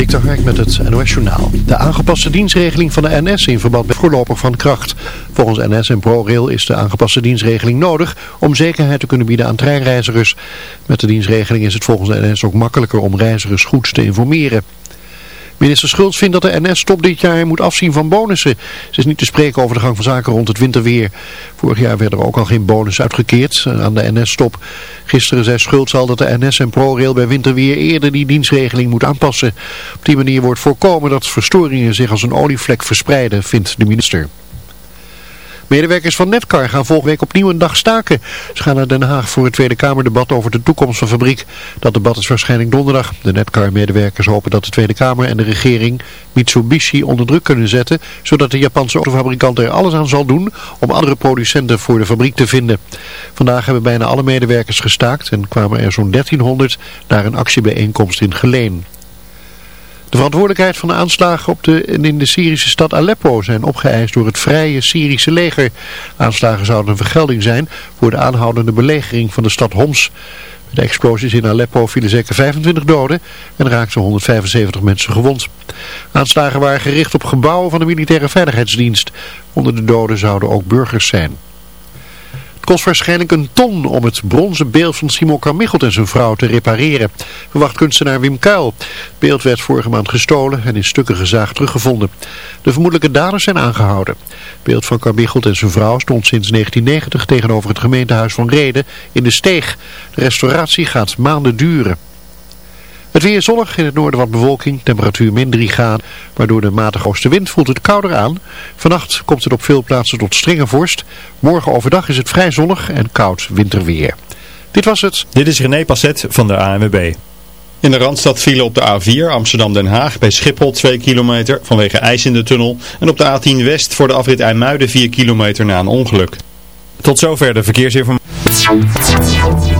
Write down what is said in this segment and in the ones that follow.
Dik Hark met het NOS Journaal. De aangepaste dienstregeling van de NS in verband met voorlopig van kracht. Volgens NS en ProRail is de aangepaste dienstregeling nodig om zekerheid te kunnen bieden aan treinreizigers. Met de dienstregeling is het volgens de NS ook makkelijker om reizigers goed te informeren. Minister Schultz vindt dat de NS stop dit jaar moet afzien van bonussen. Ze is niet te spreken over de gang van zaken rond het winterweer. Vorig jaar werden er ook al geen bonus uitgekeerd aan de NS-stop. Gisteren zei Schultz al dat de NS en ProRail bij winterweer eerder die dienstregeling moet aanpassen. Op die manier wordt voorkomen dat verstoringen zich als een olievlek verspreiden, vindt de minister. Medewerkers van Netcar gaan volgende week opnieuw een dag staken. Ze gaan naar Den Haag voor het Tweede Kamerdebat over de toekomst van fabriek. Dat debat is waarschijnlijk donderdag. De Netcar-medewerkers hopen dat de Tweede Kamer en de regering Mitsubishi onder druk kunnen zetten. Zodat de Japanse autofabrikant er alles aan zal doen om andere producenten voor de fabriek te vinden. Vandaag hebben bijna alle medewerkers gestaakt en kwamen er zo'n 1300 naar een actiebijeenkomst in Geleen. De verantwoordelijkheid van de aanslagen op de, in de Syrische stad Aleppo zijn opgeëist door het vrije Syrische leger. Aanslagen zouden een vergelding zijn voor de aanhoudende belegering van de stad Homs. De explosies in Aleppo vielen zeker 25 doden en raakten 175 mensen gewond. Aanslagen waren gericht op gebouwen van de militaire veiligheidsdienst. Onder de doden zouden ook burgers zijn kost waarschijnlijk een ton om het bronzen beeld van Simon Carmichelt en zijn vrouw te repareren, verwacht kunstenaar Wim Kuil. Het beeld werd vorige maand gestolen en in stukken gezaagd teruggevonden. De vermoedelijke daders zijn aangehouden. Het beeld van Carmichelt en zijn vrouw stond sinds 1990 tegenover het gemeentehuis van Reden in de Steeg. De restauratie gaat maanden duren. Het weer zonnig, in het noorden wat bewolking, temperatuur min 3 graden, waardoor de matige oostenwind voelt het kouder aan. Vannacht komt het op veel plaatsen tot strenge vorst. Morgen overdag is het vrij zonnig en koud winterweer. Dit was het. Dit is René Passet van de ANWB. In de Randstad vielen op de A4 Amsterdam-Den Haag bij Schiphol 2 kilometer vanwege ijs in de tunnel. En op de A10 West voor de afrit IJmuiden 4 kilometer na een ongeluk. Tot zover de verkeersinformatie.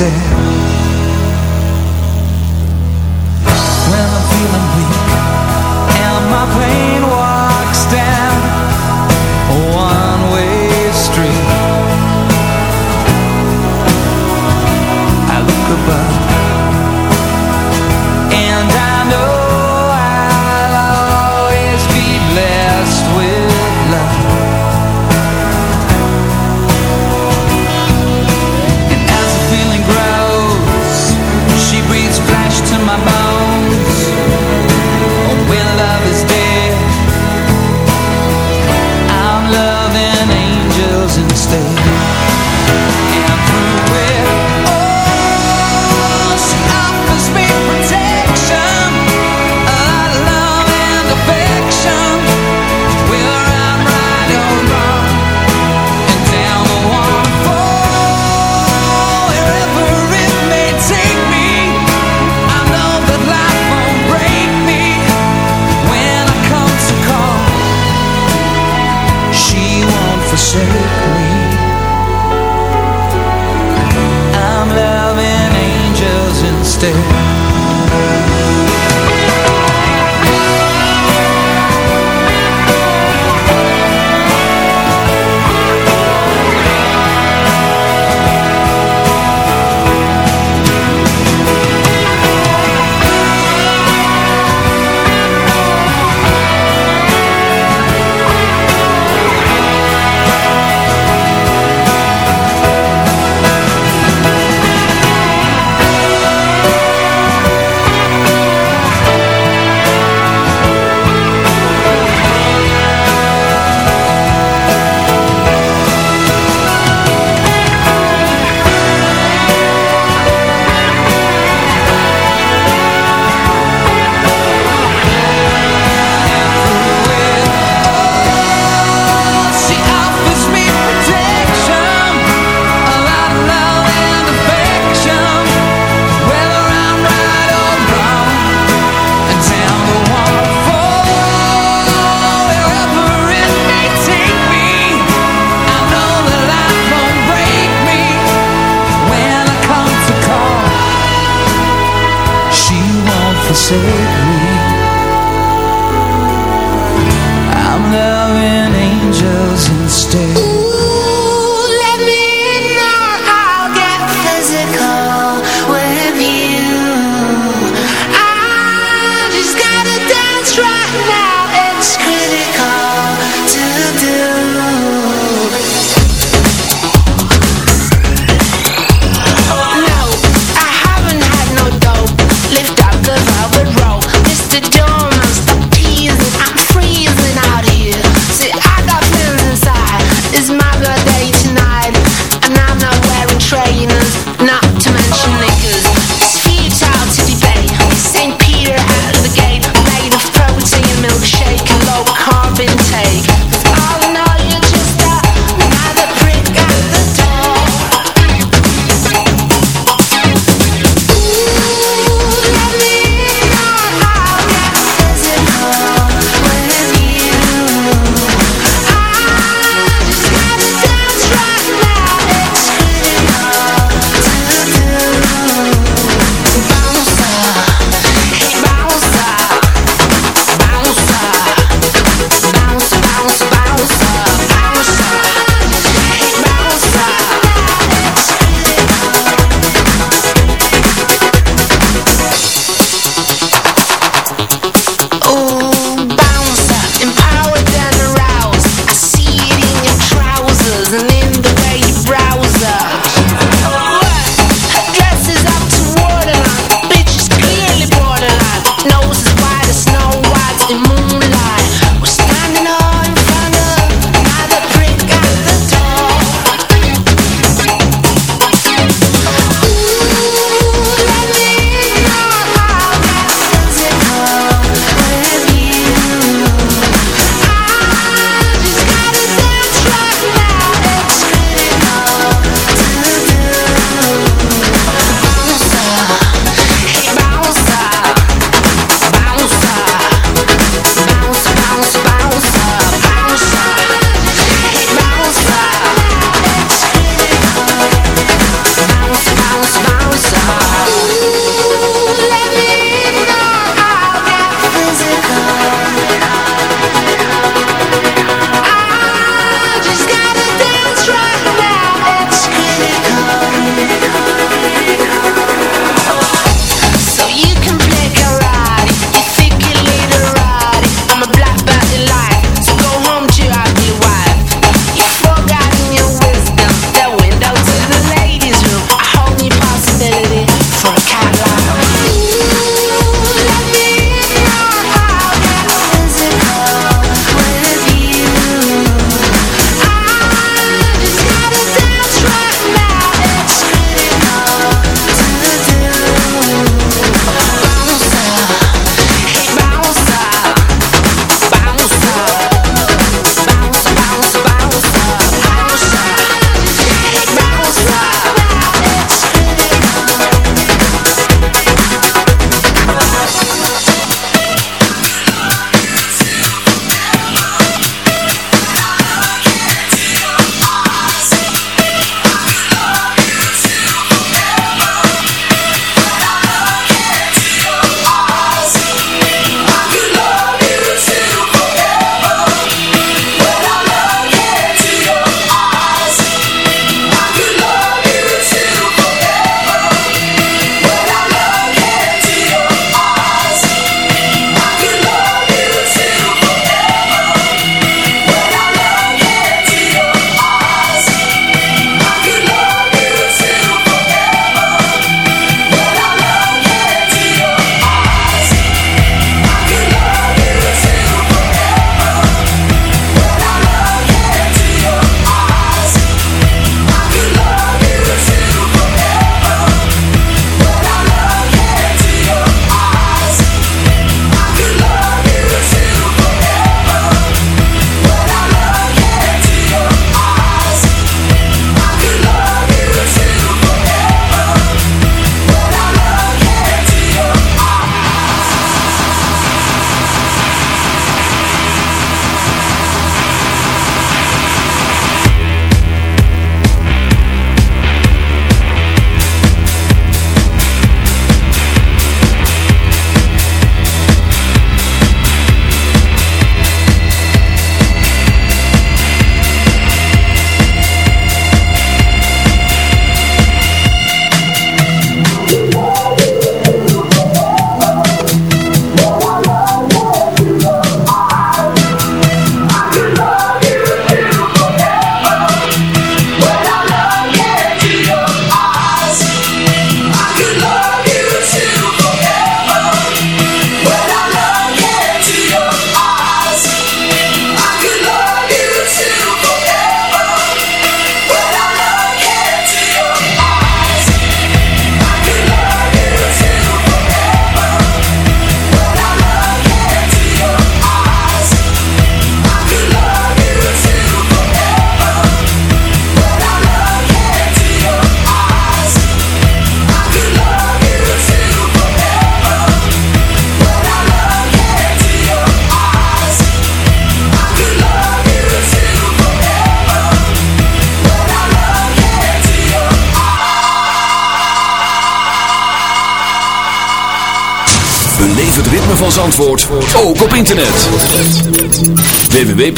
step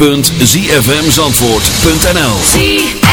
www.zfmzandvoort.nl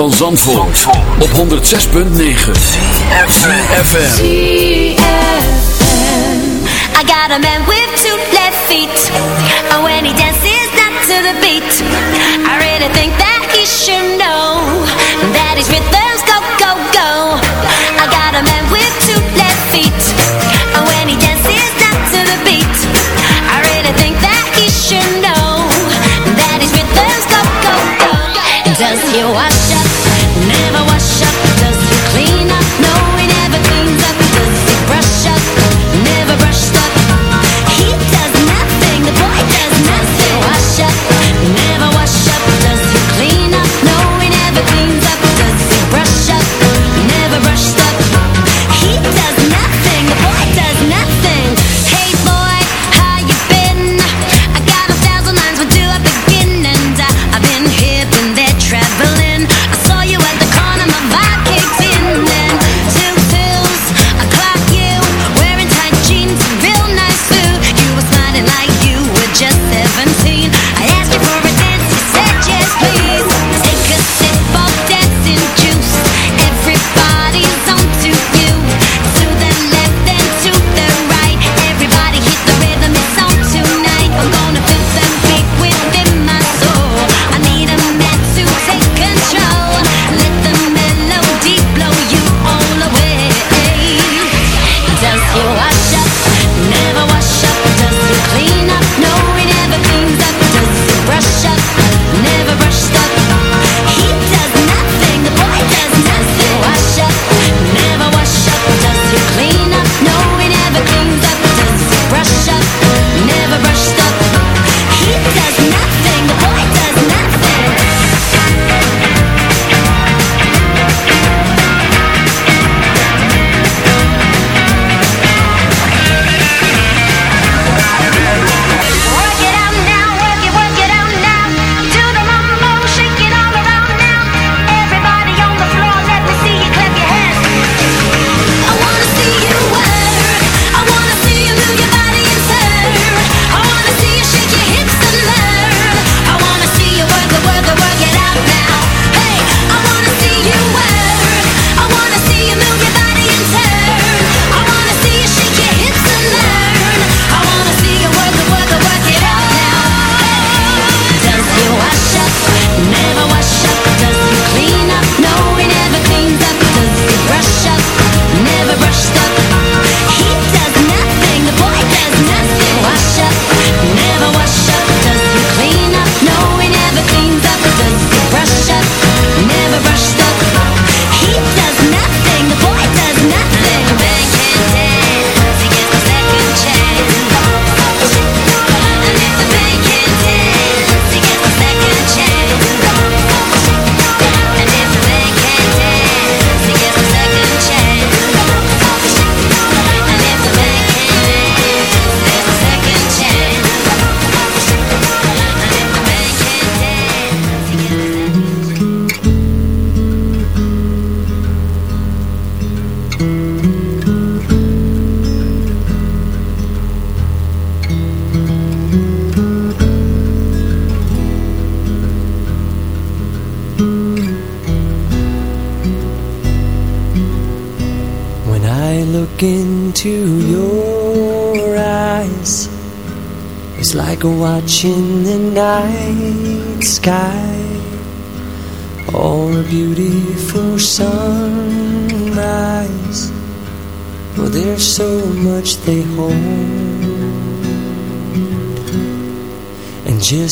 van Zandvoort, op 106.9 FM I got a man with two left feet. Oh, and when he dances not to the beat. I really think that he should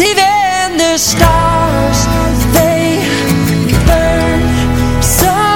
even the stars, they burn Some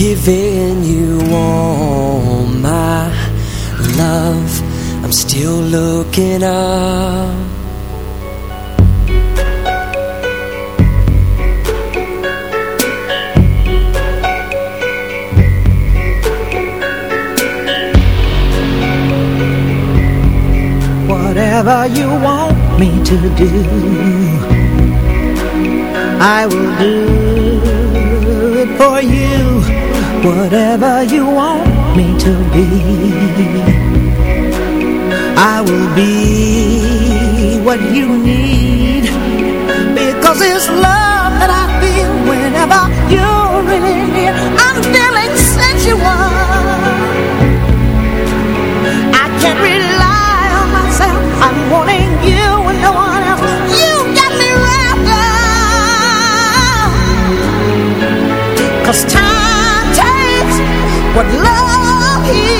giving you all my love. I'm still looking up. Whatever you want me to do, I will do Whatever you want me to be, I will be what you need. Because it's love that I feel whenever you're really near. I'm feeling sensual. I can't rely on myself. I'm wanting you and no one else. You got me wrapped up. Cause time what love heals.